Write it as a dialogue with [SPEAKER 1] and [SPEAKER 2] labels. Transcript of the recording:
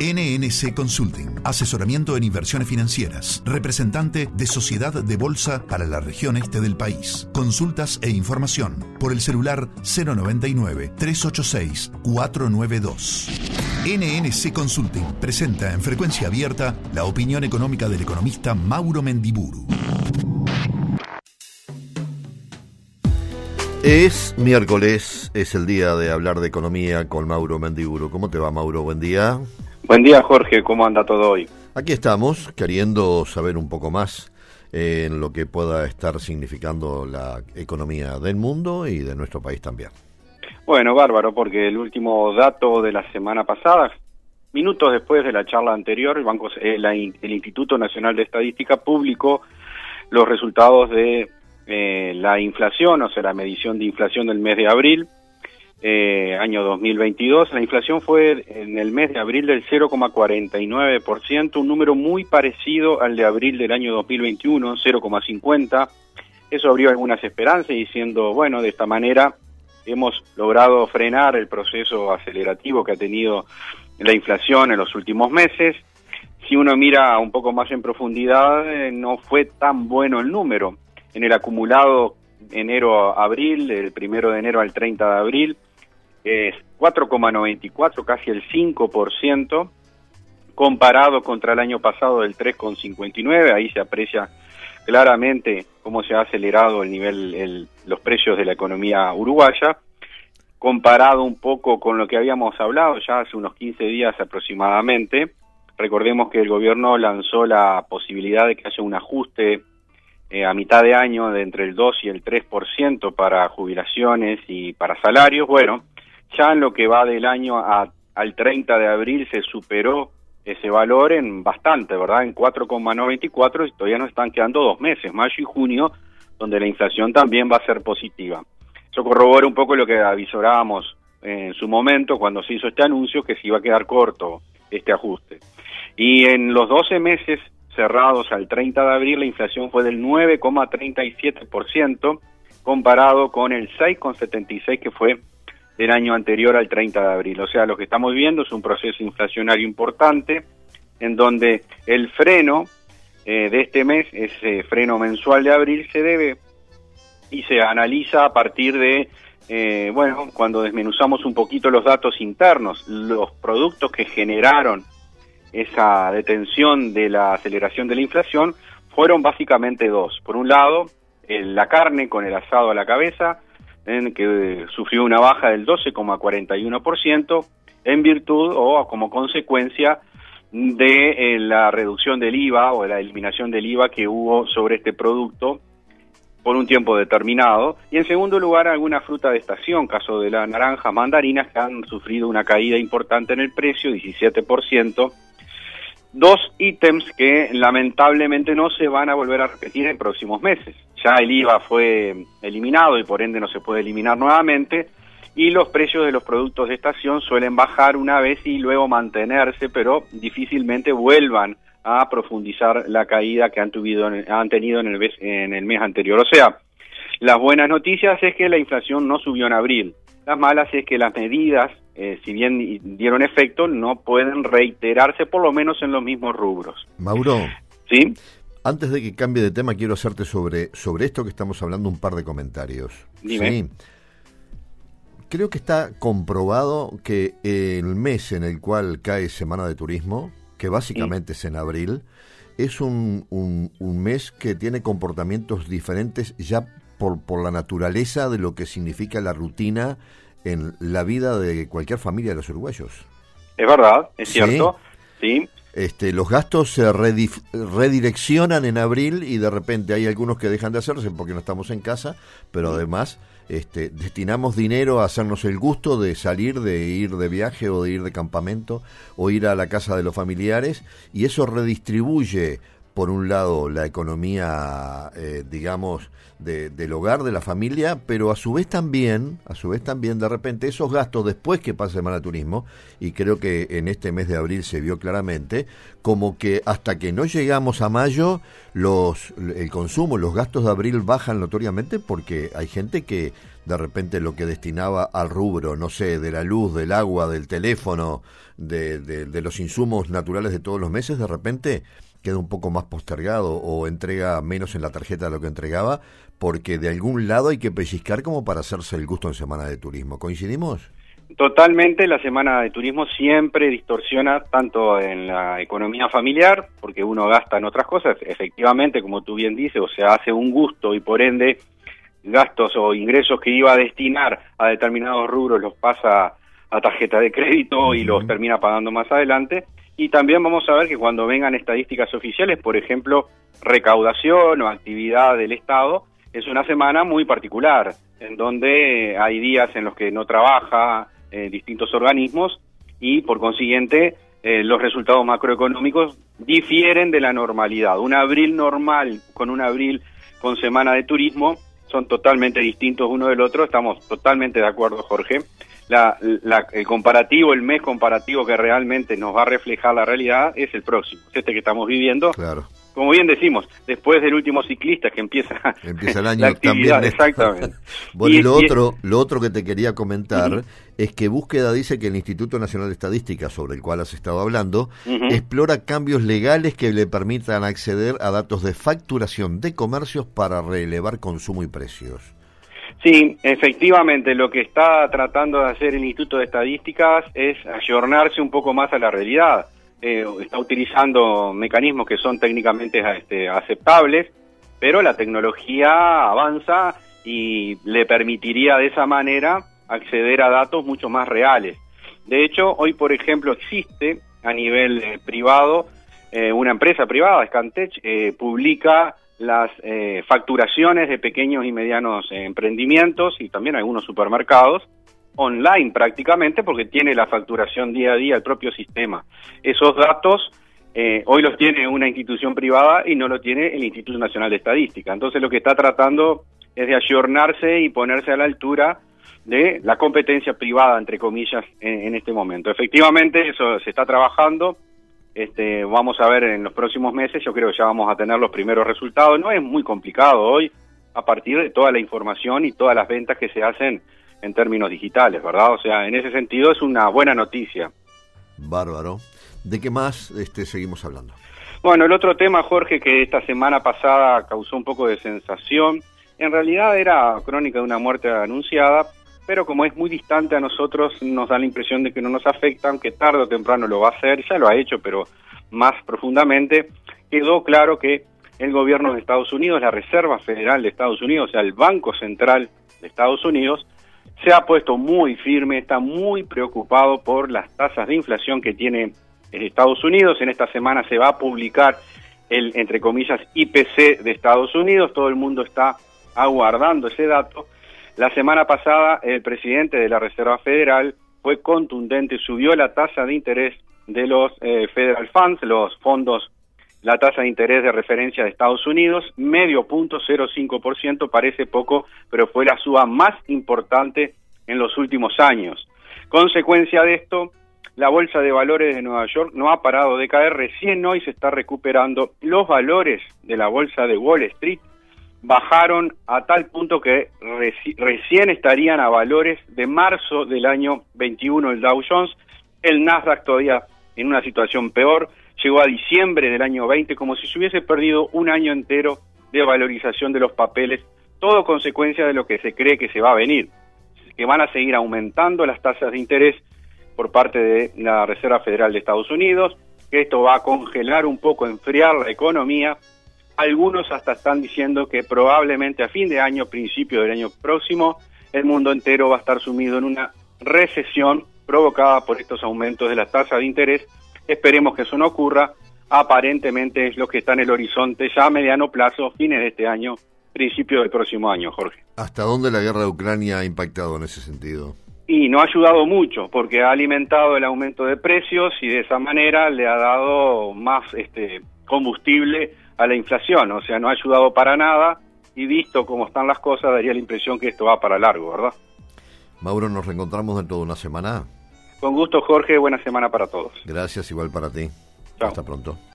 [SPEAKER 1] NNC Consulting, asesoramiento en inversiones financieras, representante de Sociedad de Bolsa para la región este del país. Consultas e información por el celular 099-386-492. NNC Consulting presenta en frecuencia abierta la opinión económica del economista Mauro Mendiburu.
[SPEAKER 2] Es miércoles, es el día de hablar de economía con Mauro Mendiburu. ¿Cómo te va, Mauro? Buen día.
[SPEAKER 3] Buen día, Jorge. ¿Cómo anda todo hoy?
[SPEAKER 2] Aquí estamos, queriendo saber un poco más eh, en lo que pueda estar significando la economía del mundo y de nuestro país también.
[SPEAKER 3] Bueno, bárbaro, porque el último dato de la semana pasada, minutos después de la charla anterior, el, Banco, eh, el Instituto Nacional de Estadística publicó los resultados de eh, la inflación, o sea, la medición de inflación del mes de abril, eh, año 2022. La inflación fue en el mes de abril del 0,49%, un número muy parecido al de abril del año 2021, 0,50%. Eso abrió algunas esperanzas diciendo, bueno, de esta manera hemos logrado frenar el proceso acelerativo que ha tenido la inflación en los últimos meses. Si uno mira un poco más en profundidad, eh, no fue tan bueno el número. En el acumulado enero-abril, el primero de enero al 30 de abril, es 4,94, casi el 5%, comparado contra el año pasado del 3,59, ahí se aprecia claramente cómo se ha acelerado el nivel, los precios de la economía uruguaya, comparado un poco con lo que habíamos hablado ya hace unos 15 días aproximadamente. Recordemos que el gobierno lanzó la posibilidad de que haya un ajuste eh, a mitad de año de entre el 2 y el 3% para jubilaciones y para salarios. Bueno, ya en lo que va del año al 30 de abril se superó ese valor en bastante, ¿verdad? En 4,94 y todavía nos están quedando dos meses, mayo y junio, donde la inflación también va a ser positiva. Eso corrobora un poco lo que avisorábamos en su momento cuando se hizo este anuncio, que se iba a quedar corto este ajuste. Y en los 12 meses cerrados al 30 de abril, la inflación fue del 9,37%, comparado con el 6,76% que fue del año anterior al 30 de abril. O sea, lo que estamos viendo es un proceso inflacionario importante en donde el freno eh, de este mes, ese freno mensual de abril, se debe y se analiza a partir de, eh, bueno, cuando desmenuzamos un poquito los datos internos, los productos que generaron esa detención de la aceleración de la inflación fueron básicamente dos. Por un lado, la carne con el asado a la cabeza, que sufrió una baja del 12,41% en virtud o como consecuencia de eh, la reducción del IVA o la eliminación del IVA que hubo sobre este producto por un tiempo determinado. Y en segundo lugar, alguna fruta de estación, caso de la naranja, mandarinas, que han sufrido una caída importante en el precio, 17%. Dos ítems que lamentablemente no se van a volver a repetir en próximos meses ya el IVA fue eliminado y por ende no se puede eliminar nuevamente y los precios de los productos de estación suelen bajar una vez y luego mantenerse, pero difícilmente vuelvan a profundizar la caída que han, han tenido en el, mes, en el mes anterior. O sea, las buenas noticias es que la inflación no subió en abril. Las malas es que las medidas, eh, si bien dieron efecto, no pueden reiterarse por lo menos en los mismos rubros.
[SPEAKER 2] Mauro.
[SPEAKER 3] ¿Sí?
[SPEAKER 2] Antes de que cambie de tema, quiero hacerte sobre, sobre esto que estamos hablando un par de comentarios.
[SPEAKER 3] Dime.
[SPEAKER 2] Creo que está comprobado que el mes en el cual cae Semana de Turismo, que básicamente es en abril, es un, un, mes que tiene comportamientos diferentes ya por, por la naturaleza de lo que significa la rutina en la vida de cualquier familia de los uruguayos.
[SPEAKER 3] Es verdad, es cierto. Sí.
[SPEAKER 2] Este, los gastos se redireccionan en abril y de repente hay algunos que dejan de hacerse porque no estamos en casa, pero además este, destinamos dinero a hacernos el gusto de salir, de ir de viaje o de ir de campamento o ir a la casa de los familiares y eso redistribuye por un lado la economía, eh, digamos, del hogar, de la familia, pero a su vez también, a su vez también, de repente, esos gastos después que pasa el turismo, y creo que en este mes de abril se vio claramente, como que hasta que no llegamos a mayo, los, el consumo, los gastos de abril bajan notoriamente porque hay gente que de repente lo que destinaba al rubro, no sé, de la luz, del agua, del teléfono, de, de, los insumos naturales de todos los meses, de repente queda un poco más postergado o entrega menos en la tarjeta de lo que entregaba, porque de algún lado hay que pellizcar como para hacerse el gusto en Semana de Turismo. ¿Coincidimos?
[SPEAKER 3] Totalmente, la Semana de Turismo siempre distorsiona tanto en la economía familiar, porque uno gasta en otras cosas, efectivamente, como tú bien dices, o sea, hace un gusto y por ende gastos o ingresos que iba a destinar a determinados rubros los pasa a tarjeta de crédito y los termina pagando más adelante. Y también vamos a ver que cuando vengan estadísticas oficiales, por ejemplo, recaudación o actividad del Estado, es una semana muy particular, en donde hay días en los que no trabaja eh, distintos organismos y por consiguiente eh, los resultados macroeconómicos difieren de la normalidad. Un abril normal con un abril con semana de turismo son totalmente distintos uno del otro, estamos totalmente de acuerdo, Jorge. La, el comparativo, el mes comparativo que realmente nos va a reflejar la realidad es el próximo, este que estamos viviendo.
[SPEAKER 2] Claro
[SPEAKER 3] como bien decimos, después del último ciclista que empieza,
[SPEAKER 2] empieza el año
[SPEAKER 3] también. Exactamente.
[SPEAKER 2] bueno, y, lo otro, lo otro que te quería comentar es que búsqueda dice que el Instituto Nacional de Estadística, sobre el cual has estado hablando, explora cambios legales que le permitan acceder a datos de facturación de comercios para relevar consumo y precios.
[SPEAKER 3] Sí, efectivamente, lo que está tratando de hacer el Instituto de Estadísticas es ayornarse un poco más a la realidad eh, está utilizando mecanismos que son técnicamente este, aceptables, pero la tecnología avanza y le permitiría de esa manera acceder a datos mucho más reales. De hecho, hoy, por ejemplo, existe a nivel eh, privado eh, una empresa privada, Scantech, publica las facturaciones de pequeños y medianos emprendimientos y también algunos supermercados online prácticamente porque tiene la facturación día a día el propio sistema. Esos datos eh, hoy los tiene una institución privada y no lo tiene el Instituto Nacional de Estadística. Entonces lo que está tratando es de ayornarse y ponerse a la altura de la competencia privada, entre comillas, en, este momento. Efectivamente, eso se está trabajando. Este, vamos a ver en los próximos meses, yo creo que ya vamos a tener los primeros resultados. No es muy complicado hoy, a partir de toda la información y todas las ventas que se hacen en términos digitales, ¿verdad? O sea, en ese sentido es una buena noticia.
[SPEAKER 2] Bárbaro. ¿De qué más este, seguimos hablando?
[SPEAKER 3] Bueno, el otro tema, Jorge, que esta semana pasada causó un poco de sensación, en realidad era crónica de una muerte anunciada, pero como es muy distante a nosotros, nos da la impresión de que no nos afecta, aunque tarde o temprano lo va a hacer, ya lo ha hecho, pero más profundamente, quedó claro que el gobierno de Estados Unidos, la Reserva Federal de Estados Unidos, o sea, el Banco Central de Estados Unidos, se ha puesto muy firme, está muy preocupado por las tasas de inflación que tiene Estados Unidos. En esta semana se va a publicar el, entre comillas, IPC de Estados Unidos. Todo el mundo está aguardando ese dato. La semana pasada el presidente de la Reserva Federal fue contundente, subió la tasa de interés de los eh, Federal Funds, los fondos la tasa de interés de referencia de Estados Unidos, medio punto 0,5%, parece poco, pero fue la suba más importante en los últimos años. Consecuencia de esto, la Bolsa de Valores de Nueva York no ha parado de caer, recién hoy se está recuperando. Los valores de la Bolsa de Wall Street bajaron a tal punto que recién estarían a valores de marzo del año 21 el Dow Jones, el Nasdaq todavía en una situación peor, llegó a diciembre del año 20 como si se hubiese perdido un año entero de valorización de los papeles, todo consecuencia de lo que se cree que se va a venir, que van a seguir aumentando las tasas de interés por parte de la Reserva Federal de Estados Unidos, que esto va a congelar un poco, enfriar la economía. Algunos hasta están diciendo que probablemente a fin de año, principio del año próximo, el mundo entero va a estar sumido en una recesión provocada por estos aumentos de la tasa de interés Esperemos que eso no ocurra. Aparentemente es lo que está en el horizonte ya a mediano plazo, fines de este año, principio del próximo año, Jorge.
[SPEAKER 2] ¿Hasta dónde la guerra de Ucrania ha impactado en ese sentido?
[SPEAKER 3] Y no ha ayudado mucho, porque ha alimentado el aumento de precios y de esa manera le ha dado más este, combustible a la inflación. O sea, no ha ayudado para nada y visto cómo están las cosas, daría la impresión que esto va para largo, ¿verdad?
[SPEAKER 2] Mauro, nos reencontramos dentro de una semana.
[SPEAKER 3] Con gusto, Jorge. Buena semana para todos.
[SPEAKER 2] Gracias, igual para ti. Hasta pronto.